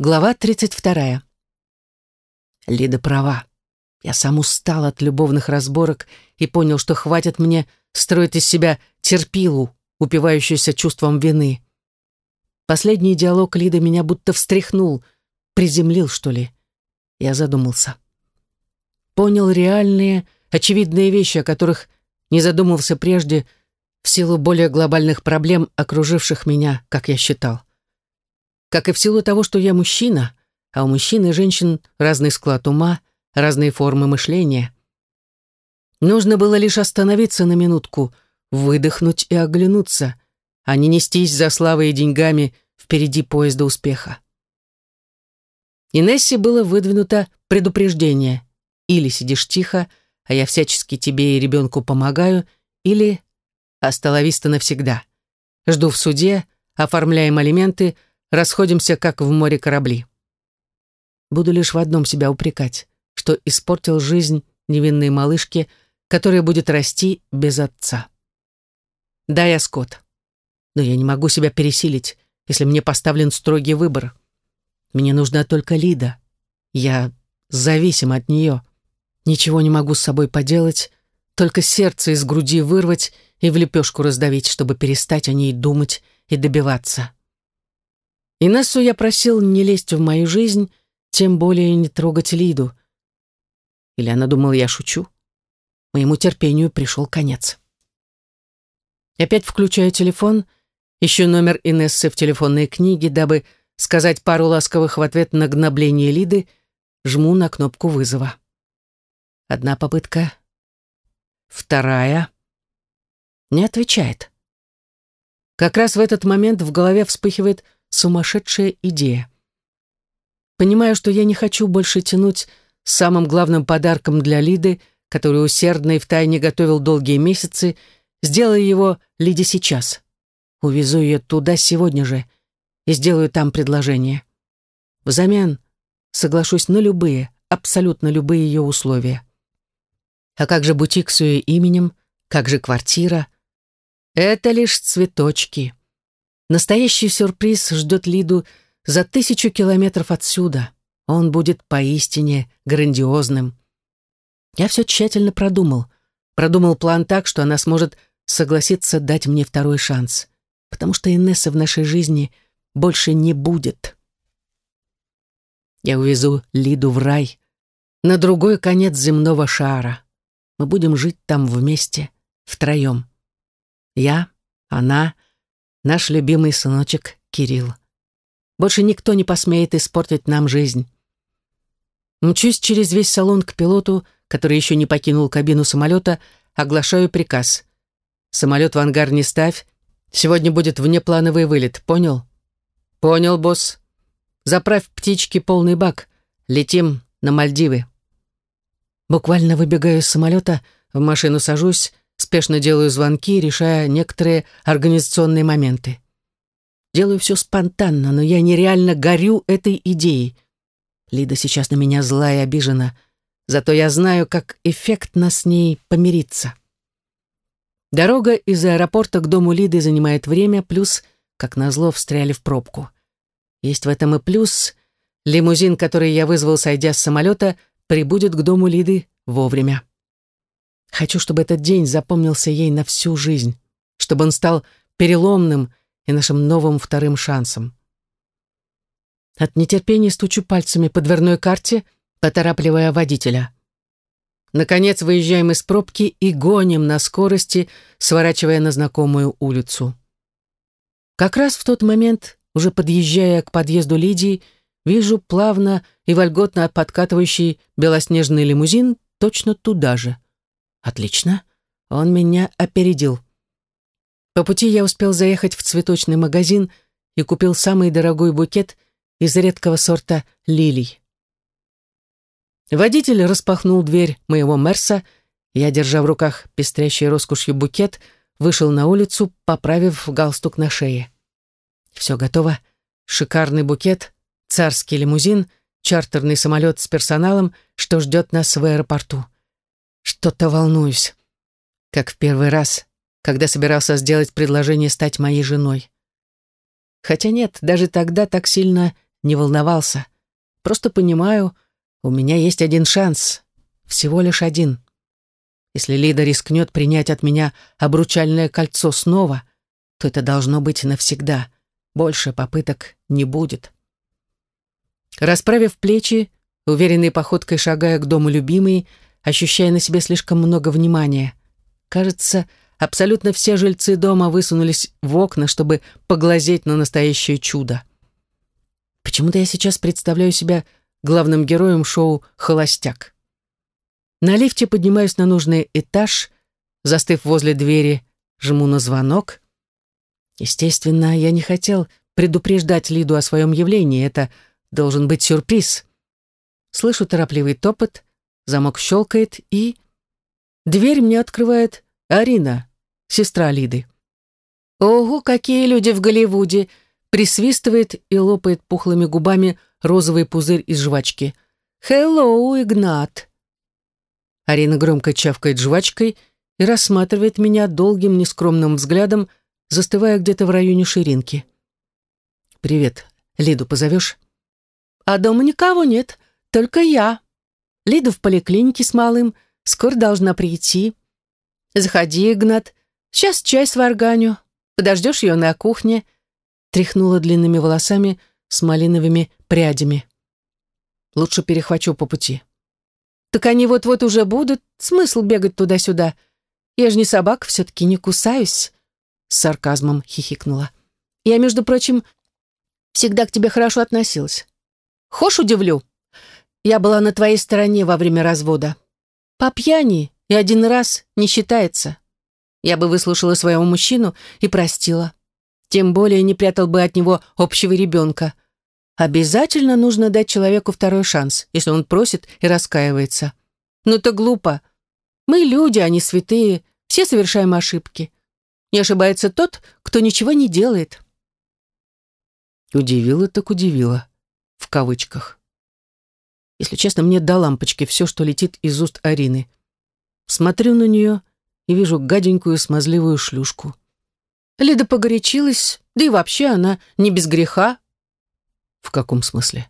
Глава 32. Лида права. Я сам устал от любовных разборок и понял, что хватит мне строить из себя терпилу, упивающуюся чувством вины. Последний диалог Лиды меня будто встряхнул, приземлил, что ли. Я задумался. Понял реальные, очевидные вещи, о которых не задумывался прежде в силу более глобальных проблем, окруживших меня, как я считал как и в силу того, что я мужчина, а у мужчин и женщин разный склад ума, разные формы мышления. Нужно было лишь остановиться на минутку, выдохнуть и оглянуться, а не нестись за славой и деньгами впереди поезда успеха. Инессе было выдвинуто предупреждение. Или сидишь тихо, а я всячески тебе и ребенку помогаю, или осталовиста навсегда. Жду в суде, оформляем алименты, расходимся, как в море корабли. Буду лишь в одном себя упрекать, что испортил жизнь невинной малышке, которая будет расти без отца. Да, я скот, но я не могу себя пересилить, если мне поставлен строгий выбор. Мне нужна только Лида. Я зависим от нее. Ничего не могу с собой поделать, только сердце из груди вырвать и в лепешку раздавить, чтобы перестать о ней думать и добиваться. Инессу я просил не лезть в мою жизнь, тем более не трогать Лиду. Или она думала, я шучу? Моему терпению пришел конец. Опять включаю телефон, ищу номер Инессы в телефонной книге, дабы сказать пару ласковых в ответ на гнобление Лиды, жму на кнопку вызова. Одна попытка, вторая. Не отвечает. Как раз в этот момент в голове вспыхивает сумасшедшая идея. Понимаю, что я не хочу больше тянуть с самым главным подарком для Лиды, который усердно и втайне готовил долгие месяцы, сделаю его Лиде сейчас. Увезу ее туда сегодня же и сделаю там предложение. Взамен соглашусь на любые, абсолютно любые ее условия. А как же бутик с ее именем? Как же квартира? Это лишь цветочки. Настоящий сюрприз ждет Лиду за тысячу километров отсюда. Он будет поистине грандиозным. Я все тщательно продумал. Продумал план так, что она сможет согласиться дать мне второй шанс. Потому что Инессы в нашей жизни больше не будет. Я увезу Лиду в рай, на другой конец земного шара. Мы будем жить там вместе, втроем. Я, она наш любимый сыночек Кирилл. Больше никто не посмеет испортить нам жизнь. Мчусь через весь салон к пилоту, который еще не покинул кабину самолета, оглашаю приказ. Самолет в ангар не ставь. Сегодня будет внеплановый вылет, понял? Понял, босс. Заправь птички полный бак. Летим на Мальдивы. Буквально выбегаю из самолета, в машину сажусь, Спешно делаю звонки, решая некоторые организационные моменты. Делаю все спонтанно, но я нереально горю этой идеей. Лида сейчас на меня зла и обижена, зато я знаю, как эффектно с ней помириться. Дорога из аэропорта к дому Лиды занимает время, плюс, как назло, встряли в пробку. Есть в этом и плюс. Лимузин, который я вызвал, сойдя с самолета, прибудет к дому Лиды вовремя. Хочу, чтобы этот день запомнился ей на всю жизнь, чтобы он стал переломным и нашим новым вторым шансом. От нетерпения стучу пальцами по дверной карте, поторапливая водителя. Наконец выезжаем из пробки и гоним на скорости, сворачивая на знакомую улицу. Как раз в тот момент, уже подъезжая к подъезду Лидии, вижу плавно и вольготно подкатывающий белоснежный лимузин точно туда же. Отлично. Он меня опередил. По пути я успел заехать в цветочный магазин и купил самый дорогой букет из редкого сорта лилий. Водитель распахнул дверь моего Мерса, я, держа в руках пестрящий роскошью букет, вышел на улицу, поправив галстук на шее. Все готово. Шикарный букет, царский лимузин, чартерный самолет с персоналом, что ждет нас в аэропорту. Что-то волнуюсь. Как в первый раз, когда собирался сделать предложение стать моей женой. Хотя нет, даже тогда так сильно не волновался. Просто понимаю, у меня есть один шанс. Всего лишь один. Если Лида рискнет принять от меня обручальное кольцо снова, то это должно быть навсегда. Больше попыток не будет. Расправив плечи, уверенной походкой шагая к дому любимой, ощущая на себе слишком много внимания. Кажется, абсолютно все жильцы дома высунулись в окна, чтобы поглазеть на настоящее чудо. Почему-то я сейчас представляю себя главным героем шоу «Холостяк». На лифте поднимаюсь на нужный этаж, застыв возле двери, жму на звонок. Естественно, я не хотел предупреждать Лиду о своем явлении, это должен быть сюрприз. Слышу торопливый топот, замок щелкает и... Дверь мне открывает Арина, сестра Лиды. Ого, какие люди в Голливуде! Присвистывает и лопает пухлыми губами розовый пузырь из жвачки. «Хеллоу, Игнат!» Арина громко чавкает жвачкой и рассматривает меня долгим нескромным взглядом, застывая где-то в районе ширинки. «Привет. Лиду позовешь?» «А дома никого нет, только я. Лида в поликлинике с малым, скоро должна прийти. Заходи, Игнат, сейчас чай сварганю. Подождешь ее на кухне?» Тряхнула длинными волосами с малиновыми прядями. «Лучше перехвачу по пути». «Так они вот-вот уже будут. Смысл бегать туда-сюда? Я же не собака, все-таки не кусаюсь», — с сарказмом хихикнула. «Я, между прочим, всегда к тебе хорошо относилась. Хошь удивлю? Я была на твоей стороне во время развода. По пьяни и один раз не считается. Я бы выслушала своего мужчину и простила. Тем более не прятал бы от него общего ребенка. Обязательно нужно дать человеку второй шанс, если он просит и раскаивается. Но это глупо. Мы люди, а не святые, все совершаем ошибки. Не ошибается тот, кто ничего не делает. Удивила так удивила. В кавычках. Если честно, мне до лампочки все, что летит из уст Арины. Смотрю на нее и вижу гаденькую смазливую шлюшку. Лида погорячилась, да и вообще она не без греха. В каком смысле?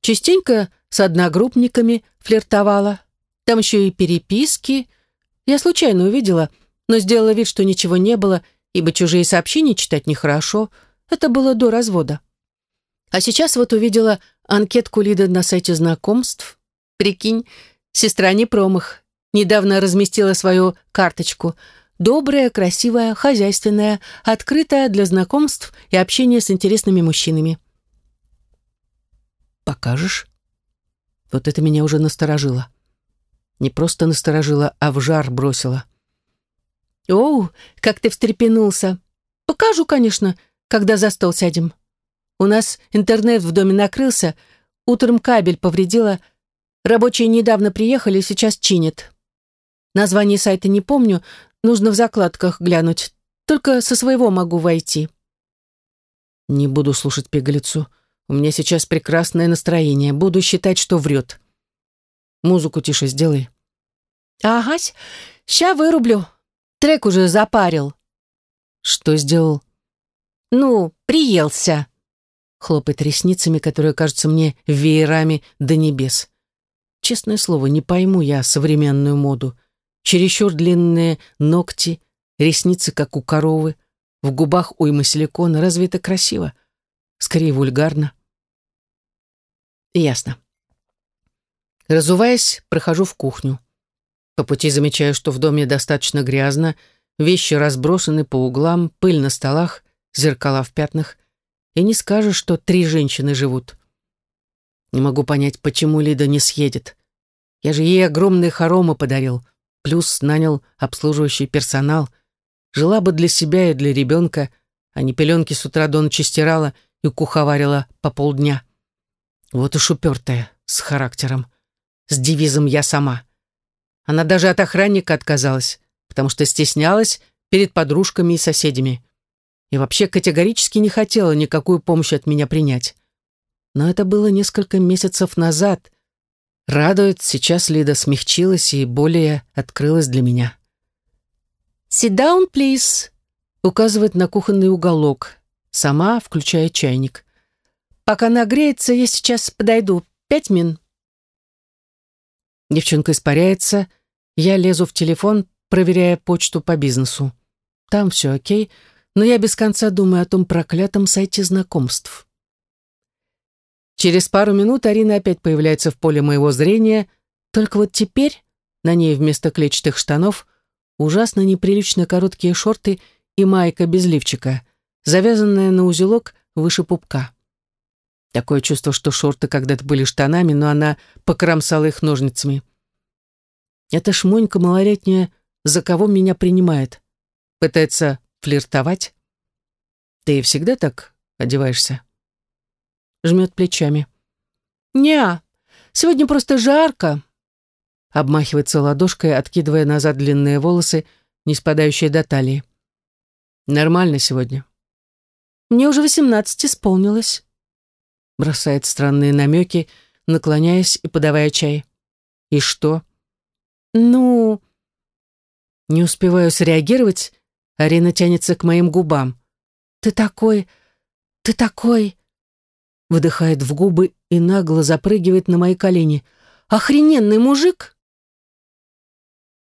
Частенько с одногруппниками флиртовала. Там еще и переписки. Я случайно увидела, но сделала вид, что ничего не было, ибо чужие сообщения читать нехорошо. Это было до развода. А сейчас вот увидела анкетку Лиды на сайте знакомств. Прикинь, сестра не промах. Недавно разместила свою карточку. Добрая, красивая, хозяйственная, открытая для знакомств и общения с интересными мужчинами. «Покажешь?» Вот это меня уже насторожило. Не просто насторожило, а в жар бросило. «Оу, как ты встрепенулся! Покажу, конечно, когда за стол сядем». У нас интернет в доме накрылся, утром кабель повредила. Рабочие недавно приехали, сейчас чинят. Название сайта не помню, нужно в закладках глянуть. Только со своего могу войти. Не буду слушать пигалицу. У меня сейчас прекрасное настроение. Буду считать, что врет. Музыку тише сделай. Агась, ща вырублю. Трек уже запарил. Что сделал? Ну, приелся хлопает ресницами, которые кажутся мне веерами до небес. Честное слово, не пойму я современную моду. Чересчур длинные ногти, ресницы, как у коровы, в губах уйма силикона. Разве это красиво? Скорее, вульгарно. Ясно. Разуваясь, прохожу в кухню. По пути замечаю, что в доме достаточно грязно, вещи разбросаны по углам, пыль на столах, зеркала в пятнах — и не скажешь, что три женщины живут. Не могу понять, почему Лида не съедет. Я же ей огромные хоромы подарил, плюс нанял обслуживающий персонал. Жила бы для себя и для ребенка, а не пеленки с утра до ночи стирала и куховарила по полдня. Вот уж упертая, с характером, с девизом «я сама». Она даже от охранника отказалась, потому что стеснялась перед подружками и соседями и вообще категорически не хотела никакую помощь от меня принять. Но это было несколько месяцев назад. Радует, сейчас Лида смягчилась и более открылась для меня. «Sit down, please», указывает на кухонный уголок, сама включая чайник. Пока нагреется, я сейчас подойду. Пять мин. Девчонка испаряется. Я лезу в телефон, проверяя почту по бизнесу. Там все окей, но я без конца думаю о том проклятом сайте знакомств. Через пару минут Арина опять появляется в поле моего зрения, только вот теперь на ней вместо клетчатых штанов ужасно неприлично короткие шорты и майка без лифчика, завязанная на узелок выше пупка. Такое чувство, что шорты когда-то были штанами, но она покромсала их ножницами. Эта шмонька малолетняя за кого меня принимает? Пытается флиртовать? Ты всегда так одеваешься? Жмет плечами. «Не, сегодня просто жарко», обмахивается ладошкой, откидывая назад длинные волосы, не спадающие до талии. Нормально сегодня. Мне уже восемнадцать исполнилось. Бросает странные намеки, наклоняясь и подавая чай. И что? Ну... Не успеваю среагировать, Арина тянется к моим губам. Ты такой... Ты такой... Выдыхает в губы и нагло запрыгивает на мои колени. Охрененный мужик!